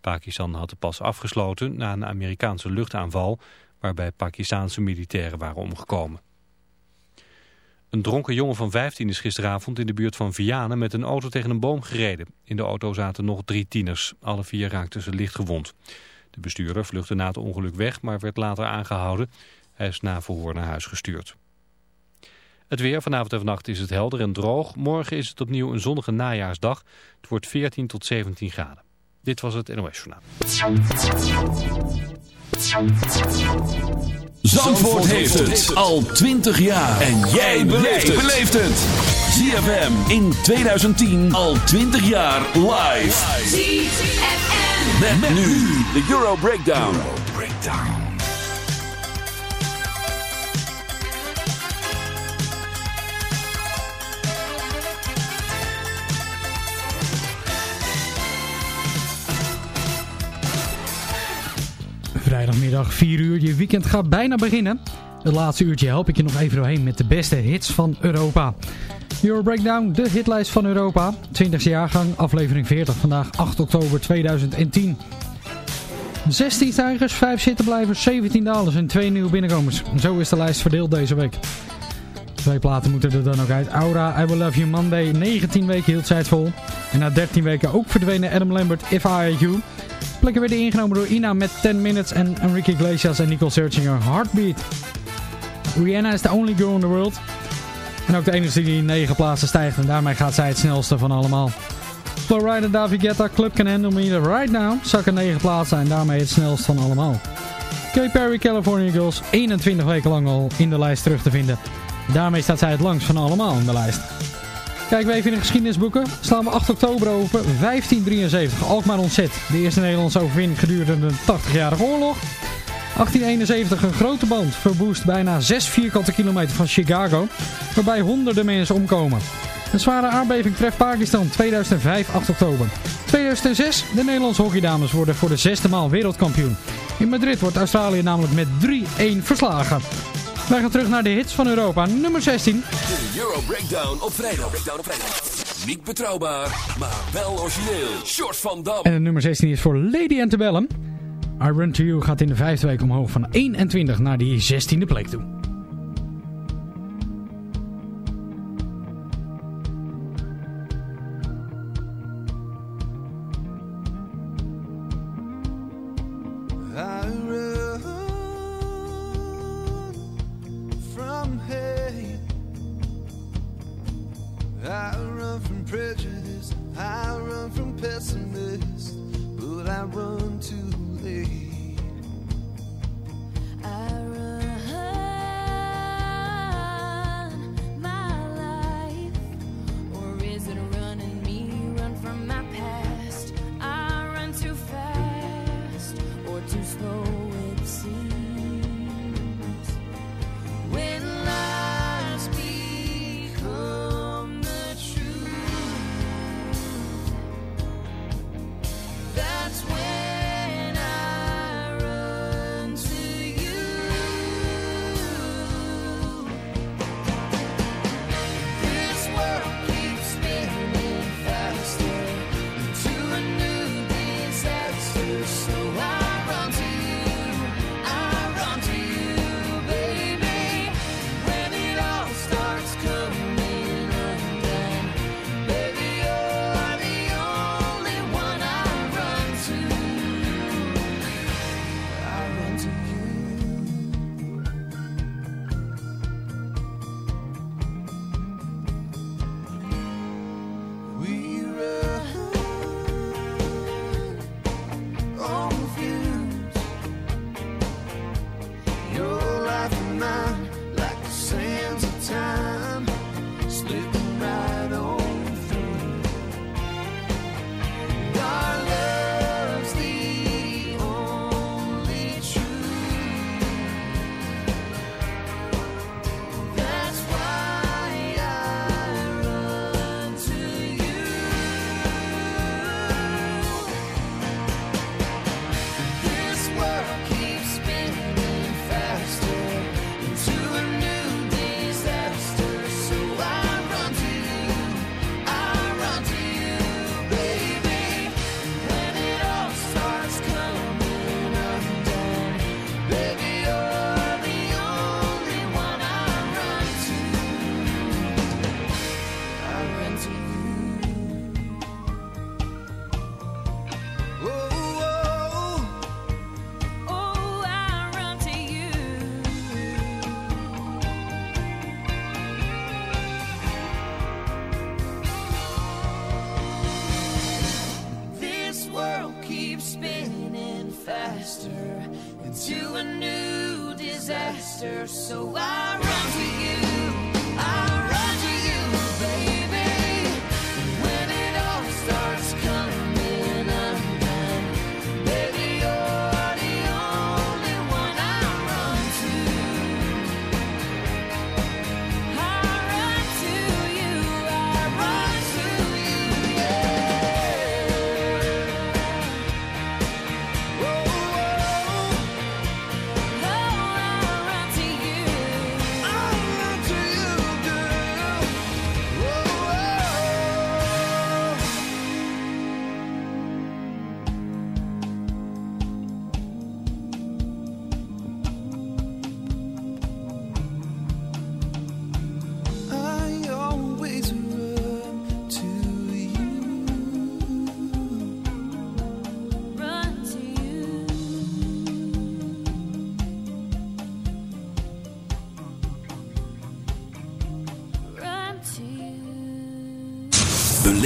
Pakistan had de pas afgesloten na een Amerikaanse luchtaanval waarbij Pakistanse militairen waren omgekomen. Een dronken jongen van 15 is gisteravond in de buurt van Vianen met een auto tegen een boom gereden. In de auto zaten nog drie tieners. Alle vier raakten ze licht gewond. De bestuurder vluchtte na het ongeluk weg, maar werd later aangehouden. Hij is na verhoor naar huis gestuurd. Het weer vanavond en vannacht is het helder en droog. Morgen is het opnieuw een zonnige najaarsdag. Het wordt 14 tot 17 graden. Dit was het NOS Journaal. Zandvoort heeft het al 20 jaar. En jij beleeft het. ZFM in 2010 al 20 jaar live. ZFM. Met, nu de Euro Breakdown. Euro Breakdown. Vrijdagmiddag 4 uur, je weekend gaat bijna beginnen. Het laatste uurtje help ik je nog even doorheen met de beste hits van Europa. Euro Breakdown, de hitlijst van Europa. 20e jaargang, aflevering 40, vandaag 8 oktober 2010. 16 stijgers, 5 zittenblijvers, 17 dalers en 2 nieuwe binnenkomers. Zo is de lijst verdeeld deze week. Twee platen moeten er dan ook uit. Aura, I Will Love You Monday, 19 weken hield zij vol. En na 13 weken ook verdwenen Adam Lambert, If I You. Plekken werden ingenomen door Ina met 10 Minutes en Enrique Iglesias en Nicole Searchinger Heartbeat. Rihanna is the only girl in the world. En ook de enige die 9 plaatsen stijgt en daarmee gaat zij het snelste van allemaal. Florida David Guetta, Club Can Handle Me Right Now, zakken 9 plaatsen en daarmee het snelst van allemaal. Katy Perry, California Girls, 21 weken lang al in de lijst terug te vinden. Daarmee staat zij het langst van allemaal in de lijst. Kijken we even in de geschiedenisboeken. Slaan we 8 oktober over 1573. Alkmaar ontzet. De eerste Nederlandse overwinning gedurende de 80-jarige oorlog. 1871 een grote band verwoest bijna 6 vierkante kilometer van Chicago. Waarbij honderden mensen omkomen. Een zware aardbeving treft Pakistan 2005 8 oktober. 2006 de Nederlandse hockeydames worden voor de zesde maal wereldkampioen. In Madrid wordt Australië namelijk met 3-1 verslagen. Wij gaan terug naar de hits van Europa. Nummer 16. De Euro Breakdown op vrijdag. Breakdown op vrijdag. Niet betrouwbaar, maar wel origineel. Short van Dam. En de nummer 16 is voor Lady Antebellum. I Run To You gaat in de vijfde week omhoog van 21 naar die 16e plek toe.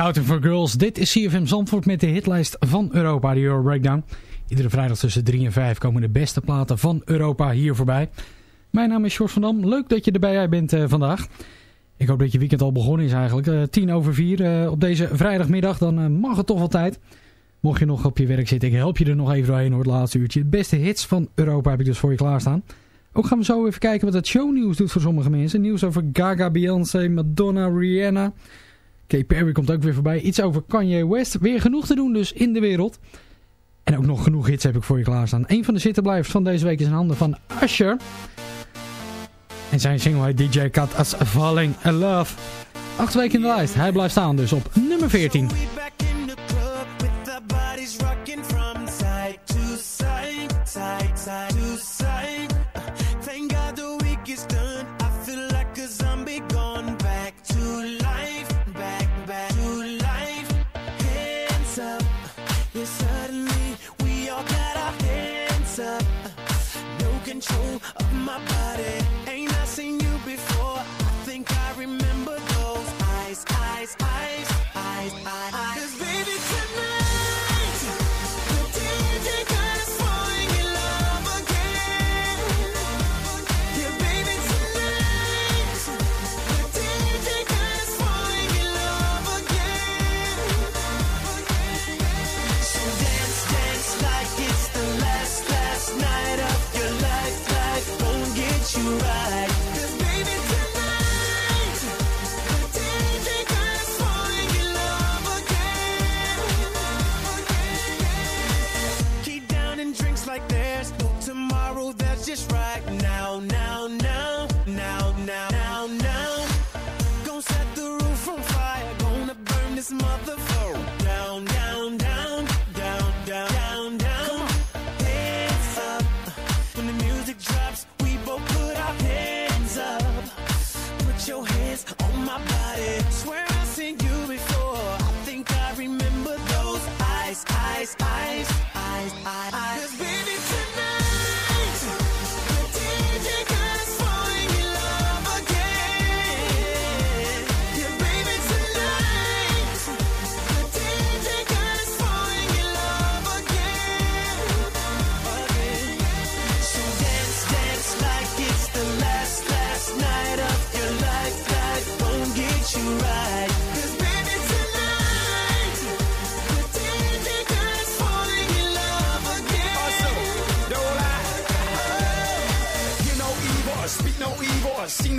Scouting for Girls. Dit is CFM Zandvoort met de hitlijst van Europa, de Euro Breakdown. Iedere vrijdag tussen 3 en 5 komen de beste platen van Europa hier voorbij. Mijn naam is George van Dam. Leuk dat je erbij bent eh, vandaag. Ik hoop dat je weekend al begonnen is eigenlijk. Eh, 10 over 4 eh, op deze vrijdagmiddag. Dan mag het toch wel tijd. Mocht je nog op je werk zitten, ik help je er nog even doorheen hoor, het laatste uurtje. De beste hits van Europa heb ik dus voor je klaarstaan. Ook gaan we zo even kijken wat het shownieuws doet voor sommige mensen. Nieuws over Gaga, Beyoncé, Madonna, Rihanna... K Perry komt ook weer voorbij. Iets over Kanye West. Weer genoeg te doen dus in de wereld. En ook nog genoeg hits heb ik voor je klaarstaan. Een van de zittenblijvers van deze week is in handen van Asher En zijn single DJ Cut as Falling in Love. Acht weken in de lijst. Hij blijft staan dus op nummer 14.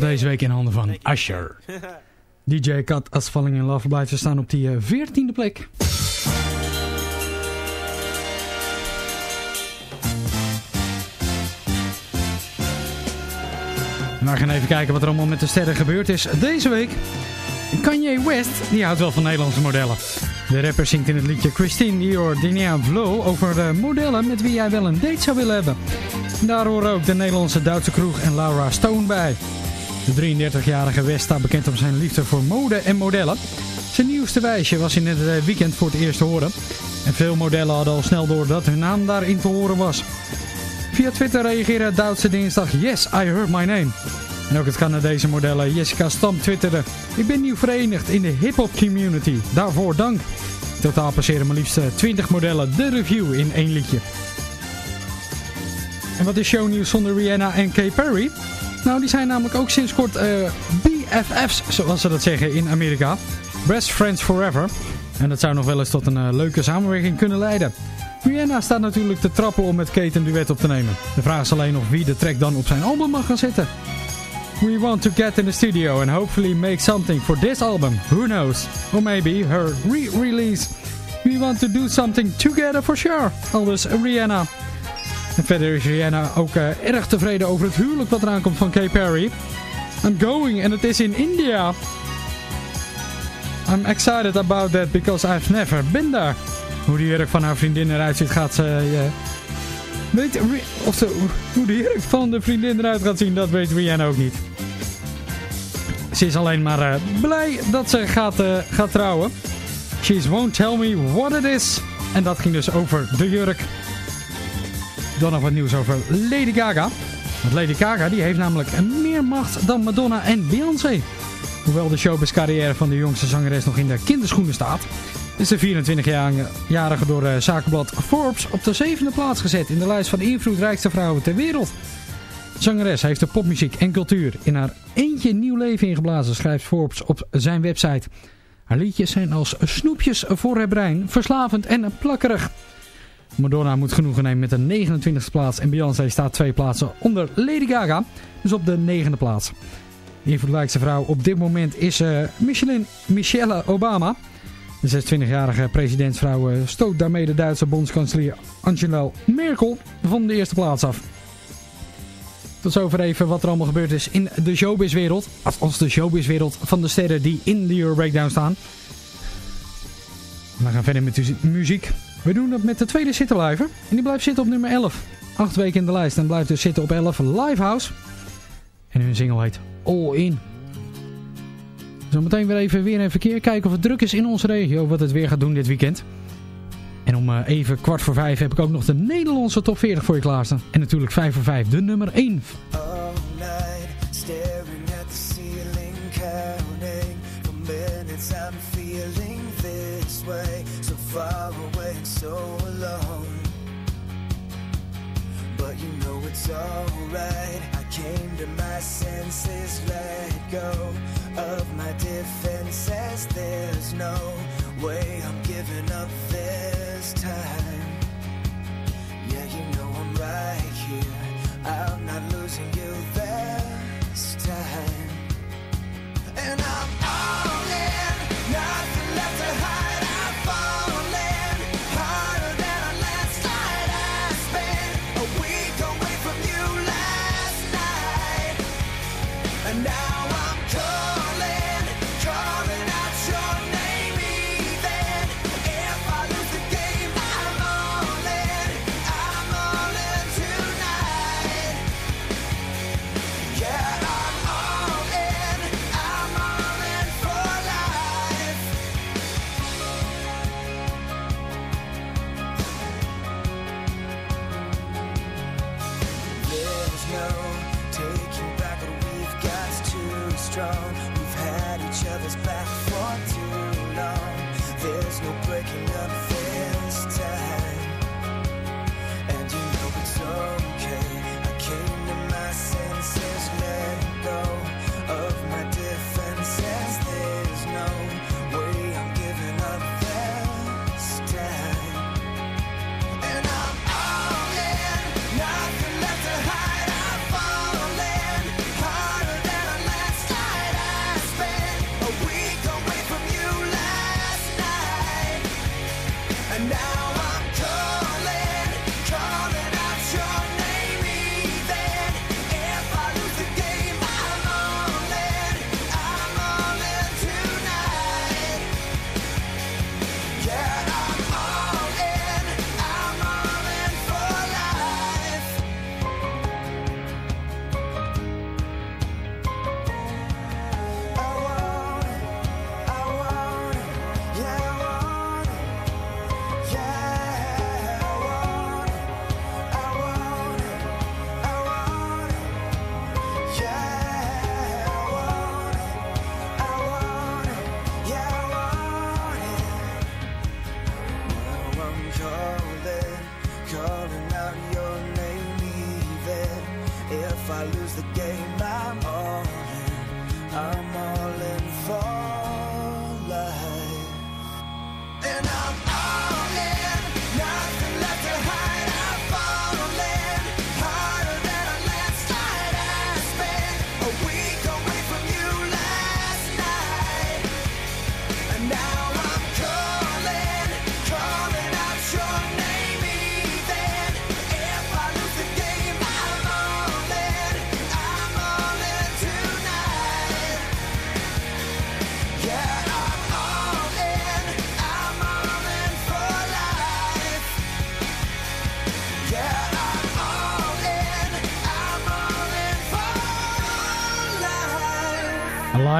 nummer 14 van deze week in handen van Usher. DJ Kat As Falling in Love blijft staan op die eh, 14e plek. We gaan even kijken wat er allemaal met de sterren gebeurd is deze week. Kanye West, die houdt wel van Nederlandse modellen. De rapper zingt in het liedje Christine Dior Dinia Vlo over eh, modellen met wie jij wel een date zou willen hebben. Daar horen ook de Nederlandse Duitse kroeg en Laura Stone bij. De 33-jarige West staat bekend om zijn liefde voor mode en modellen. Zijn nieuwste wijsje was in het eh, weekend voor het eerst te horen. En veel modellen hadden al snel door dat hun naam daarin te horen was. Via Twitter reageerde Duitse dinsdag Yes, I heard my name. En ook het Canadese modellen Jessica Stam twitterde Ik ben nieuw verenigd in de hip-hop community. Daarvoor dank. In totaal passeren maar liefst eh, 20 modellen de review in één liedje. En wat is shownieuws zonder Rihanna en Katy Perry? Nou, die zijn namelijk ook sinds kort eh, BFF's, zoals ze dat zeggen in Amerika. Best Friends Forever. En dat zou nog wel eens tot een eh, leuke samenwerking kunnen leiden. Rihanna staat natuurlijk te trappelen om met Kate een duet op te nemen. De vraag is alleen nog wie de track dan op zijn album mag gaan zetten. We want to get in the studio and hopefully make something for this album. Who knows? Or maybe her re-release. We want to do something together for sure. Aldus Rihanna. En verder is Rihanna ook eh, erg tevreden over het huwelijk wat eraan komt van Katy Perry. I'm going and it is in India. I'm excited about that because I've never been there. Hoe de jurk van haar vriendin eruit ziet gaat ze... eh, weet, of ze, hoe de jurk van de vriendin eruit gaat zien, dat weet Rihanna ook niet. Ze is alleen maar eh, blij dat ze gaat, eh, gaat trouwen. She won't tell me what it is. En dat ging dus over de jurk. Dan nog wat nieuws over Lady Gaga. Want Lady Gaga die heeft namelijk meer macht dan Madonna en Beyoncé. Hoewel de showbiz-carrière van de jongste zangeres nog in de kinderschoenen staat... is de 24-jarige door eh, zakenblad Forbes op de zevende plaats gezet... in de lijst van de invloedrijkste vrouwen ter wereld. De zangeres heeft de popmuziek en cultuur in haar eentje nieuw leven ingeblazen... schrijft Forbes op zijn website... Haar liedjes zijn als snoepjes voor het brein, verslavend en plakkerig. Madonna moet genoegen nemen met de 29e plaats en Beyoncé staat twee plaatsen onder Lady Gaga, dus op de negende plaats. De invloedrijkste vrouw op dit moment is uh, Michelle Obama. De 26-jarige presidentsvrouw uh, stoot daarmee de Duitse bondskanselier Angela Merkel van de eerste plaats af. Tot zover even wat er allemaal gebeurd is in de showbizwereld. Althans de showbizwereld van de sterren die in de Euro Breakdown staan. We gaan verder met muziek. We doen dat met de tweede zittenblijver. En die blijft zitten op nummer 11. Acht weken in de lijst en blijft dus zitten op 11 Livehouse. En hun single heet All In. Zometeen weer even weer en verkeer. Kijken of het druk is in onze regio. Wat het weer gaat doen dit weekend. En om uh, even kwart voor vijf heb ik ook nog de Nederlandse top 40 voor je klaarstaan. En natuurlijk vijf voor vijf, de nummer 1. Alright. I came to my senses, let go of my defenses. There's no way I'm giving up this time.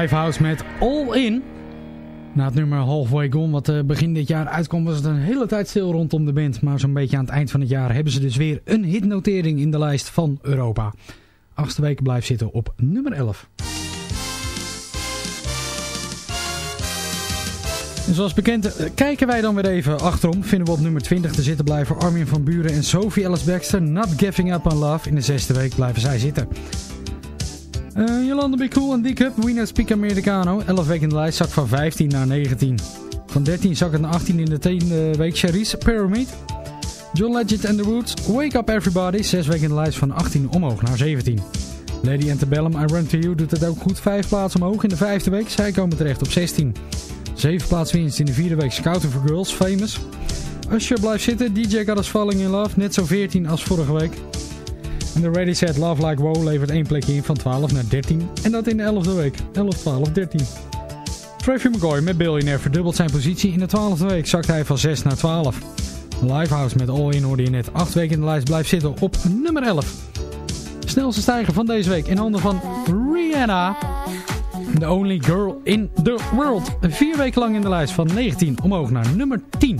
Livehouse met All In. Na het nummer Halfway Gone, wat eh, begin dit jaar uitkwam, was het een hele tijd stil rondom de band. Maar zo'n beetje aan het eind van het jaar hebben ze dus weer een hitnotering in de lijst van Europa. achtste week blijft zitten op nummer 11. En zoals bekend eh, kijken wij dan weer even achterom. Vinden we op nummer 20 te zitten blijven Armin van Buren en Sophie Ellis Baxter. Not Giving Up on Love. In de zesde week blijven zij zitten. Eh Jolanda Be Cool en D-Cup. We Not Speak Americano. 11 weken in de lijst zak van 15 naar 19. Van 13 zak naar 18 in de tiende week. Charisse Pyramid. John Legend and the Roots. Wake Up Everybody. 6 weken in de lijst van 18 omhoog naar 17. Lady Antebellum, I Run To You doet het ook goed. 5 plaatsen omhoog in de vijfde week. Zij komen terecht op 16. 7 plaats winst in de vierde week. Scouting for Girls, Famous. Usher blijft zitten. DJ Got Falling In Love. Net zo 14 als vorige week. En de Ready Set Love Like Wow levert één plekje in van 12 naar 13. En dat in de 11e week. 11, 12, 13. Travis McCoy met Billionaire verdubbelt zijn positie. In de 12e week zakt hij van 6 naar 12. Lifehouse met All In hoorde je net 8 weken in de lijst blijft zitten op nummer 11. Snelste stijger van deze week in handen van Rihanna. The only girl in the world. Vier weken lang in de lijst van 19 omhoog naar nummer 10.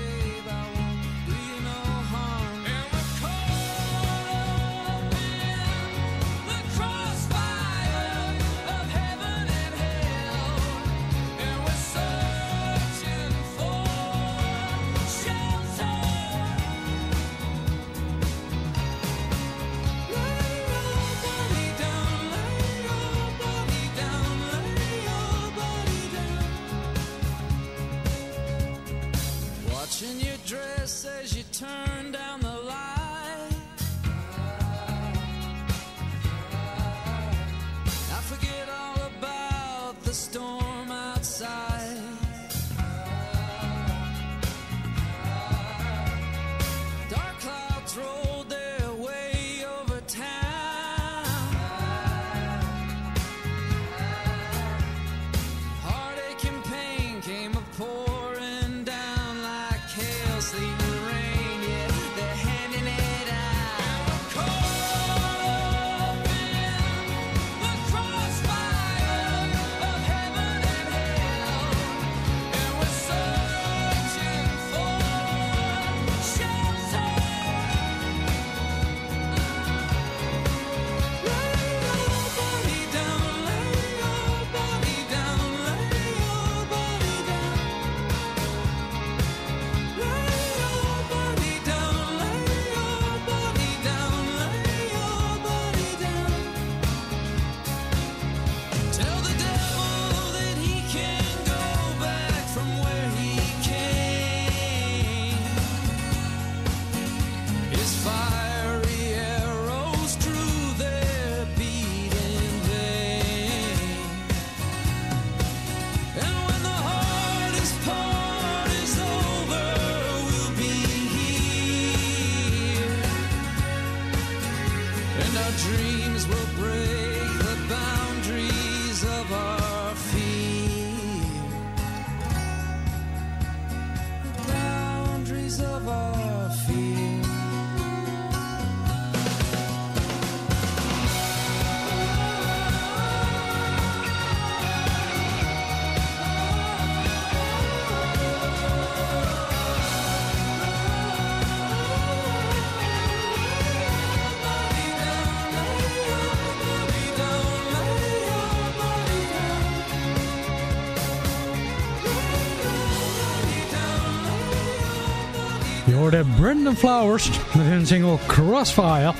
hoorde Brandon Flowers met hun single Crossfire.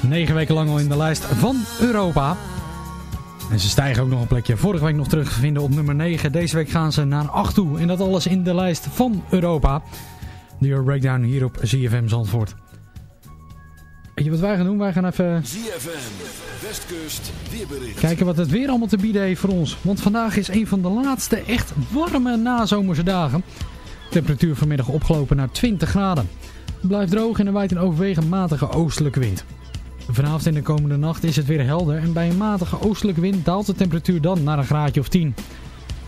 Negen weken lang al in de lijst van Europa. En ze stijgen ook nog een plekje. Vorige week nog terug te vinden op nummer 9. Deze week gaan ze naar 8 toe. En dat alles in de lijst van Europa. De Euro Breakdown hier op ZFM Zandvoort. Weet je wat wij gaan doen? Wij gaan even ZFM, Westkust, weerbericht. kijken wat het weer allemaal te bieden heeft voor ons. Want vandaag is een van de laatste echt warme nazomerse dagen. Temperatuur vanmiddag opgelopen naar 20 graden. Het blijft droog en er waait een overwegend matige oostelijke wind. Vanavond en de komende nacht is het weer helder en bij een matige oostelijke wind daalt de temperatuur dan naar een graadje of 10.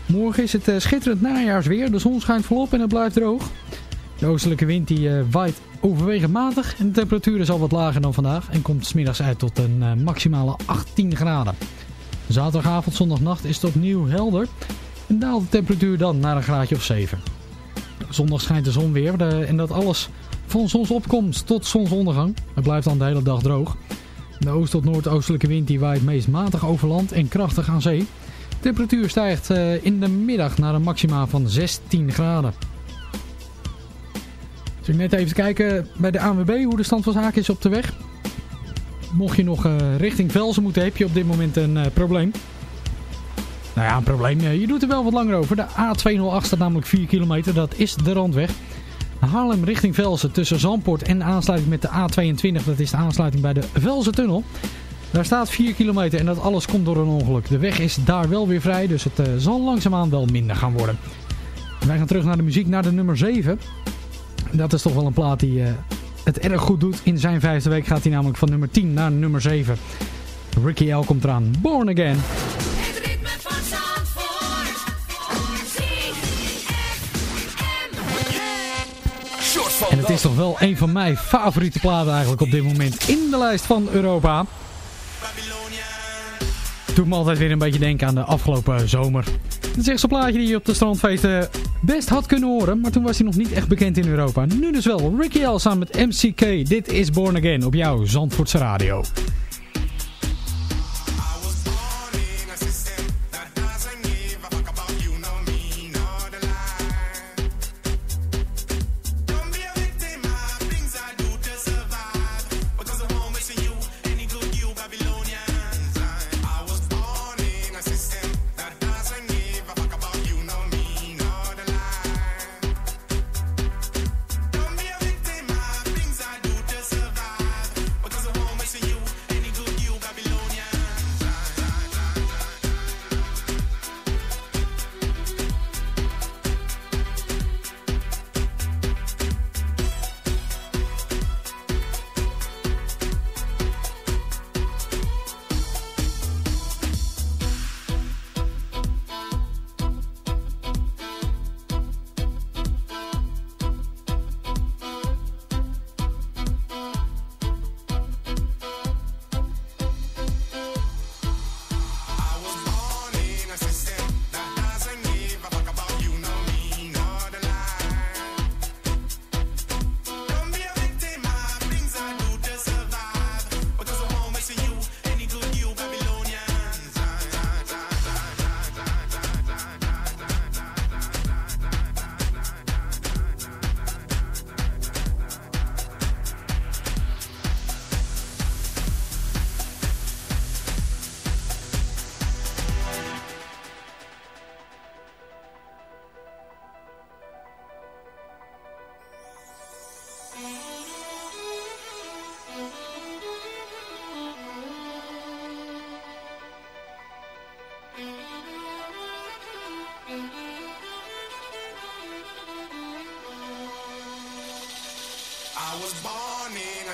Morgen is het eh, schitterend najaarsweer, de zon schijnt volop en het blijft droog. De oostelijke wind die eh, waait overwegend matig en de temperatuur is al wat lager dan vandaag en komt smiddags uit tot een eh, maximale 18 graden. Zaterdagavond, zondagnacht is het opnieuw helder en daalt de temperatuur dan naar een graadje of 7. Zondag schijnt de zon weer de- en dat alles van zonsopkomst tot zonsondergang. Het blijft dan de hele dag droog. De oost- tot noordoostelijke wind die waait meest matig over land en krachtig aan zee. De temperatuur stijgt eh, in de middag naar een maxima van 16 graden. Dus ik net even kijken bij de ANWB hoe de stand van zaken is op de weg. Mocht je nog eh, richting Velzen moeten, heb je op dit moment een eh, probleem. Nou ja, een probleem. Eh, Je doet er wel wat langer over. De A208 staat namelijk 4 kilometer. Dat is de randweg. Haarlem richting Velzen tussen Zandpoort en de aansluiting met de A22. Dat is de aansluiting bij de Velzen-tunnel. Daar staat 4 kilometer en dat alles komt door een ongeluk. De weg is daar wel weer vrij, dus het eh, zal langzaamaan wel minder gaan worden. Wij gaan terug naar de muziek, naar de nummer 7. Dat is toch wel een plaat die eh, het erg goed doet. In zijn vijfde week gaat hij namelijk van nummer 10 naar nummer 7. Ricky L komt eraan. Born Again. En het is toch wel een van mijn favoriete platen eigenlijk op dit moment in de lijst van Europa. Doet me altijd weer een beetje denken aan de afgelopen zomer. Het is echt zo'n plaatje die je op de strandfeesten best had kunnen horen. Maar toen was hij nog niet echt bekend in Europa. Nu dus wel. Ricky L samen met MCK. Dit is Born Again op jouw Zandvoortse radio.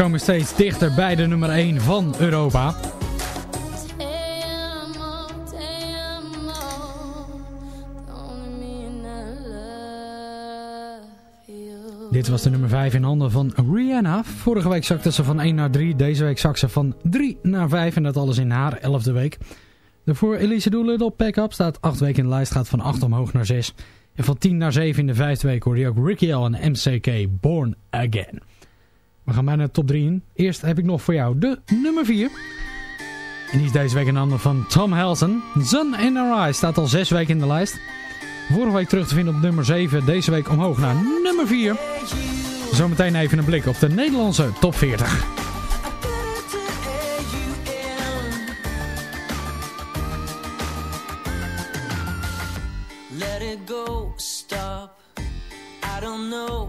Komen steeds dichter bij de nummer 1 van Europa. Dit was de nummer 5 in handen van Rihanna. Vorige week zakte ze van 1 naar 3. Deze week zak ze van 3 naar 5. En dat alles in haar 11e week. Daarvoor Elise Doolittle Pack Up staat 8 weken in de lijst. Gaat van 8 omhoog naar 6. En van 10 naar 7 in de vijfde week hoorde je ook Ricky L en MCK Born Again. We gaan bijna de top 3 in. Eerst heb ik nog voor jou de nummer 4. En die is deze week in handen van Tom Helson. Sun in Her Eyes staat al 6 weken in de lijst. Vorige week terug te vinden op nummer 7. Deze week omhoog naar nummer 4. Zometeen even een blik op de Nederlandse top 40. Let it go, stop. I don't know.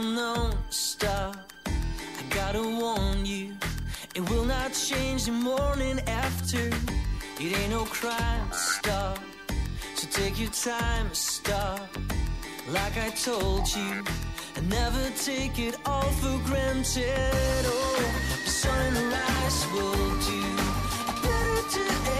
Known, stop. I gotta warn you, it will not change the morning after. It ain't no crime, stop. So take your time, stop. Like I told you, and never take it all for granted. Oh, the sunrise will do. Better to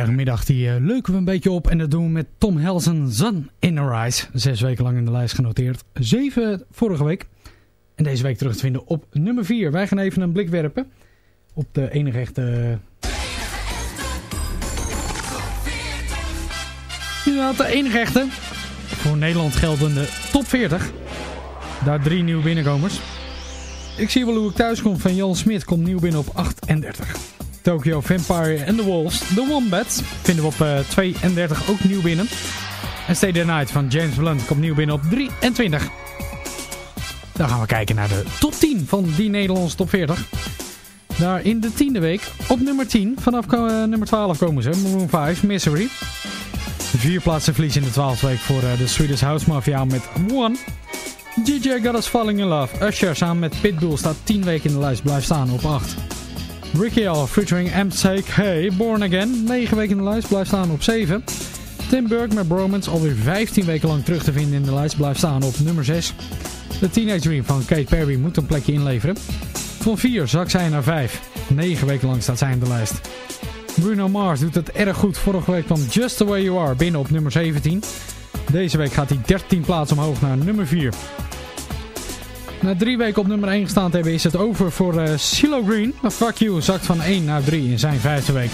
vrijdagmiddag die eh, leuken we een beetje op. En dat doen we met Tom Helsen, Sun in Her Eyes. Zes weken lang in de lijst genoteerd. Zeven vorige week. En deze week terug te vinden op nummer vier. Wij gaan even een blik werpen op de enige echte... Ja, de enige echte. Voor Nederland geldende top 40. Daar drie nieuwe binnenkomers. Ik zie wel hoe ik thuis kom van Jan Smit. Komt nieuw binnen op 38. Tokyo Vampire and the Wolves. The Wombats vinden we op eh, 32 ook nieuw binnen. En Stay the Night van James Blunt komt nieuw binnen op 23. Dan gaan we kijken naar de top 10 van die Nederlandse top 40. Daar in de tiende week op nummer 10. Vanaf eh, nummer 12 komen ze. Maroon 5, Misery. Vier plaatsen verlies in de 12e week voor eh, de Swedish House Mafia met One. DJ Got Us Falling in Love. Usher samen met Pitbull staat 10 weken in de lijst. Blijft staan op 8. Ricky L featuring MCK Born Again. 9 weken in de lijst. Blijft staan op 7. Tim Burke met Bromance alweer 15 weken lang terug te vinden in de lijst. Blijft staan op nummer 6. De Teenage Dream van Kate Perry moet een plekje inleveren. Van 4 zak zij naar 5. 9 weken lang staat zij in de lijst. Bruno Mars doet het erg goed. Vorige week kwam Just The Way You Are binnen op nummer 17. Deze week gaat hij 13 plaatsen omhoog naar nummer 4. Na drie weken op nummer 1 gestaan te hebben is het over voor uh, CeeLo Green. Maar Fuck You zakt van 1 naar 3 in zijn vijfde week.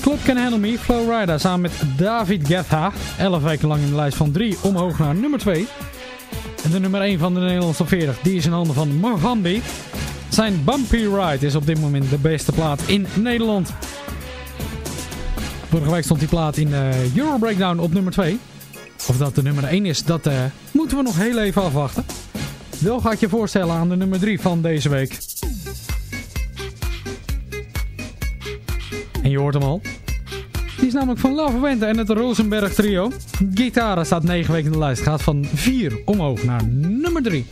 Club Can Handle Me, Flow Rida samen met David Guetta. 11 weken lang in de lijst van 3 omhoog naar nummer 2. En de nummer 1 van de Nederlandse top 40, die is in handen van Mohambi. Zijn Bumpy Ride is op dit moment de beste plaat in Nederland. Vorige week stond die plaat in de Euro Breakdown op nummer 2. Of dat de nummer 1 is, dat eh, moeten we nog heel even afwachten. Wel ga je voorstellen aan de nummer 3 van deze week. En je hoort hem al. Die is namelijk van Love Wente en het Rosenberg trio. Gitara staat 9 weken in de lijst. Gaat van 4 omhoog naar nummer 3.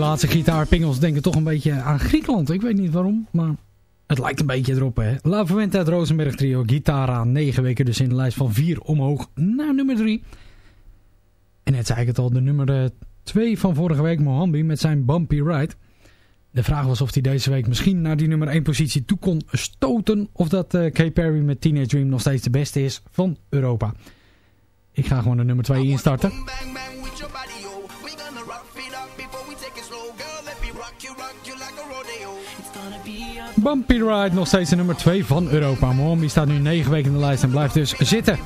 Laatste gitaarpingels denken toch een beetje aan Griekenland. Ik weet niet waarom, maar het lijkt een beetje erop. Hè. La Fuente het Rosenberg trio. Gitara, 9 weken dus in de lijst van 4 omhoog naar nummer 3. En net zei ik het al, de nummer 2 van vorige week, Mohambi met zijn Bumpy Ride. De vraag was of hij deze week misschien naar die nummer 1 positie toe kon stoten. Of dat eh Kay Perry met Teenage Dream nog steeds de beste is van Europa. Ik ga gewoon de nummer 2 instarten. Bang bang Bumpy Ride nog steeds de nummer 2 van Europa. Mohambi staat nu 9 weken in de lijst en blijft dus zitten.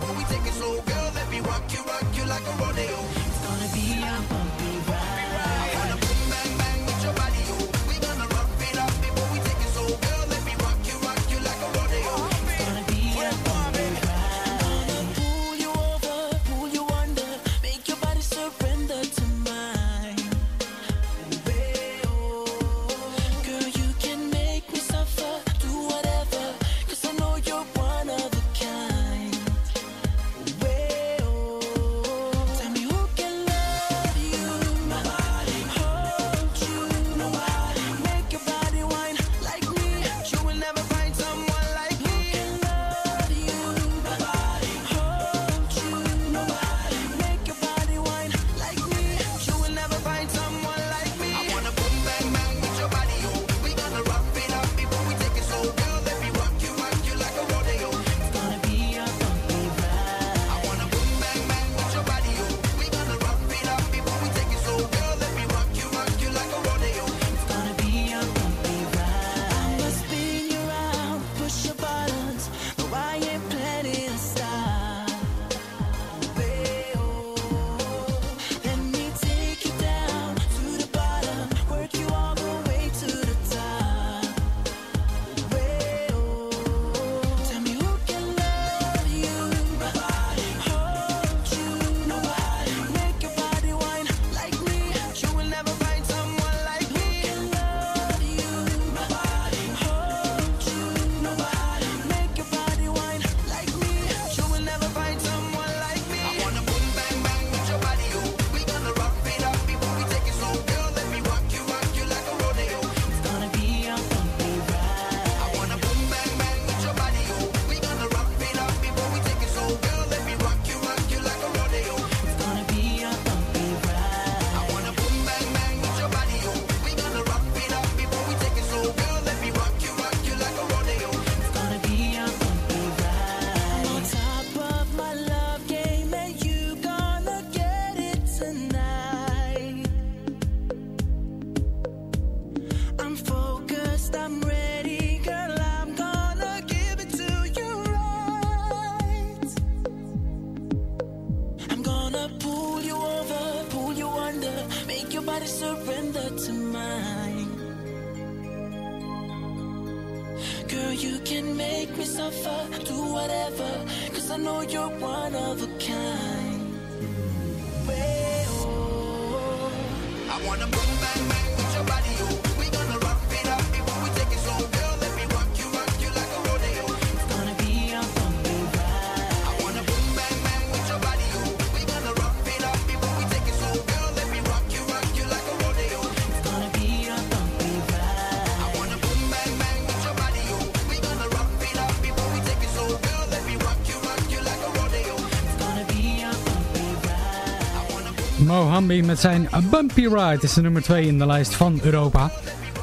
Mohambi met zijn Bumpy Ride is de nummer 2 in de lijst van Europa.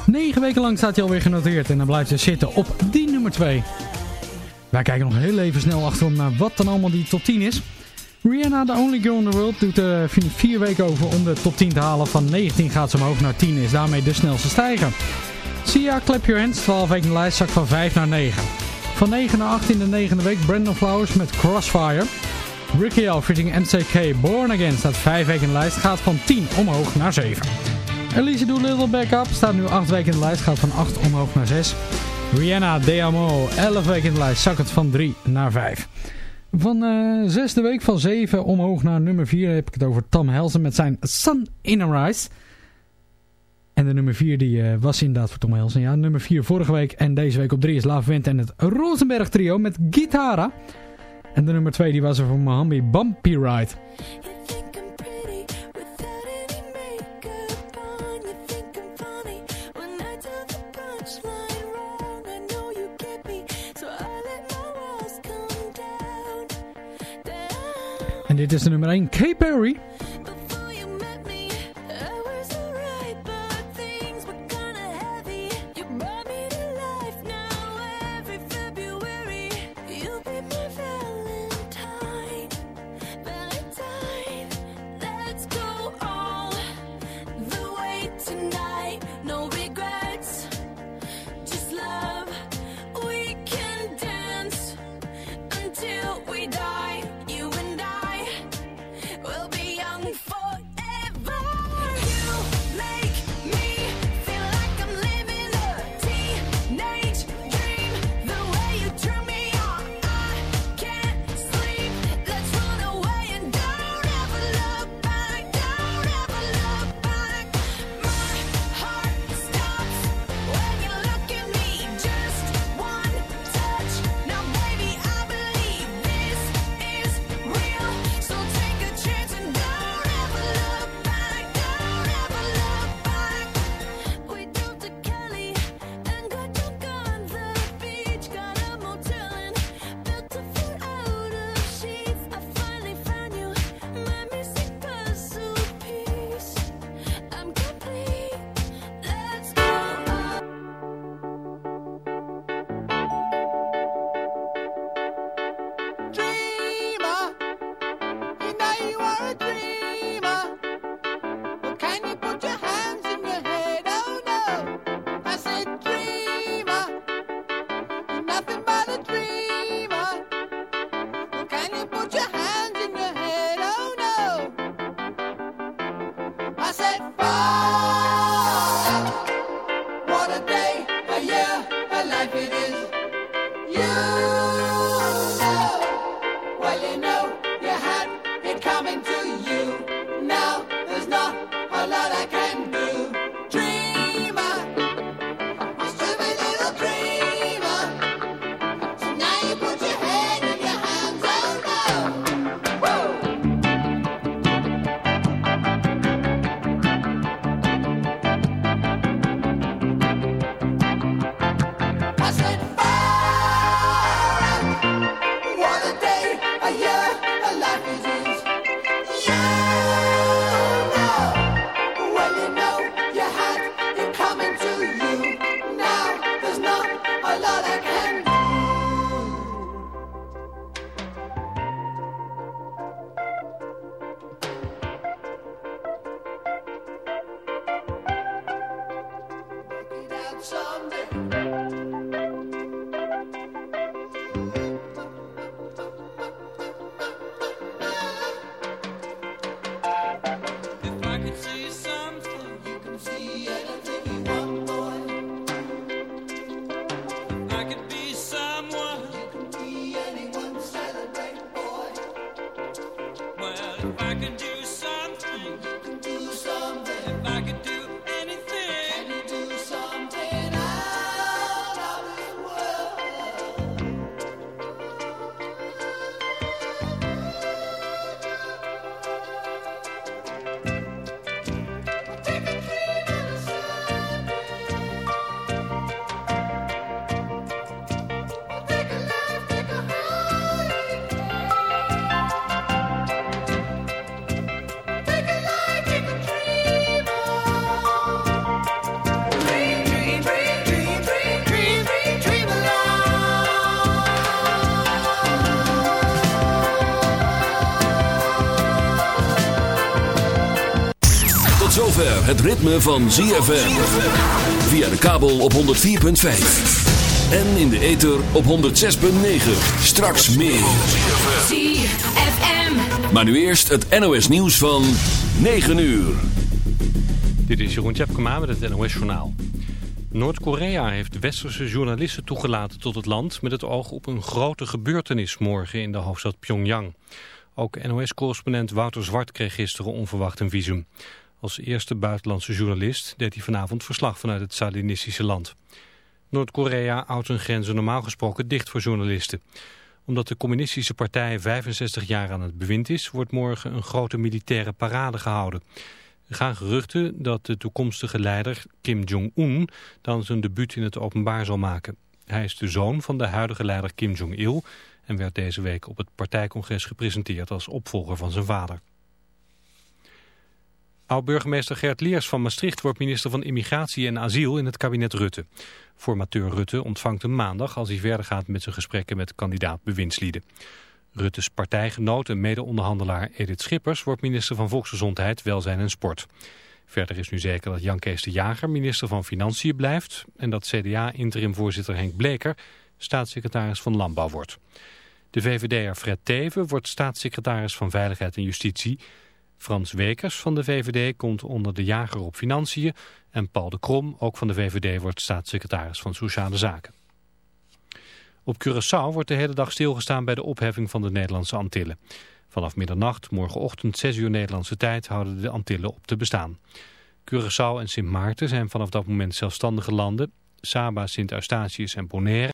9 weken lang staat hij alweer genoteerd en dan blijft hij zitten op die nummer 2. Wij kijken nog heel even snel achterom naar wat dan allemaal die top 10 is. Rihanna, the only girl in the world, doet er 4 weken over om de top 10 te halen. Van 19 gaat ze omhoog naar 10, is daarmee de snelste stijger. Sia, Clap Your Hands, 12 weken in de lijst, zakt van 5 naar 9. Van 9 naar 8 in de negende week, Brandon Flowers met Crossfire. Ricky featuring MCK Born Again staat 5 weken in de lijst, gaat van 10 omhoog naar 7. Elise Doolittle Backup staat nu 8 weken in de lijst, gaat van 8 omhoog naar 6. Rihanna Deamo 11 weken in de lijst, zakt het van 3 naar 5. Van eh zesde week van 7 omhoog naar nummer 4 heb ik het over Tom Helsen met zijn Sun in a Rise. En de nummer 4 die, eh, was inderdaad voor Tom Helsen. Ja, nummer 4 vorige week en deze week op 3 is Wind en het Rosenberg trio met Gitara. En de nummer 2 die was er voor Mohambi Bumpy Ride. En dit is de nummer 1, Kay Perry. Zover het ritme van ZFM. Via de kabel op 104.5. En in de ether op 106.9. Straks meer. ZFM. Maar nu eerst het NOS nieuws van 9 uur. Dit is Jeroen Tjepkema met het NOS Journaal. Noord-Korea heeft westerse journalisten toegelaten tot het land... met het oog op een grote gebeurtenis morgen in de hoofdstad Pyongyang. Ook NOS-correspondent Wouter Zwart kreeg gisteren onverwacht een visum. Als eerste buitenlandse journalist deed hij vanavond verslag vanuit het Stalinistische land. Noord-Korea houdt zijn grenzen normaal gesproken dicht voor journalisten. Omdat de communistische partij 65 jaar aan het bewind is... wordt morgen een grote militaire parade gehouden... Er gaan geruchten dat de toekomstige leider Kim Jong-un dan zijn debuut in het openbaar zal maken. Hij is de zoon van de huidige leider Kim Jong-il en werd deze week op het partijcongres gepresenteerd als opvolger van zijn vader. Oud-burgemeester Gert Leers van Maastricht wordt minister van Immigratie en Asiel in het kabinet Rutte. Formateur Rutte ontvangt hem maandag als hij verder gaat met zijn gesprekken met kandidaat bewindslieden. Rutte's partijgenoot en mede-onderhandelaar Edith Schippers wordt minister van Volksgezondheid, Welzijn en Sport. Verder is nu zeker dat Jan Kees de Jager minister van Financiën blijft en dat CDA-interimvoorzitter Henk Bleker staatssecretaris van Landbouw wordt. De VVD'er Fred Teven wordt staatssecretaris van Veiligheid en Justitie. Frans Wekers van de VVD komt onder de Jager op Financiën en Paul de Krom, ook van de VVD, wordt staatssecretaris van Sociale Zaken. Op Curaçao wordt de hele dag stilgestaan bij de opheffing van de Nederlandse Antillen. Vanaf middernacht, morgenochtend 6 uur Nederlandse tijd, houden de Antillen op te bestaan. Curaçao en Sint Maarten zijn vanaf dat moment zelfstandige landen. Saba, Sint Eustatius en Bonaire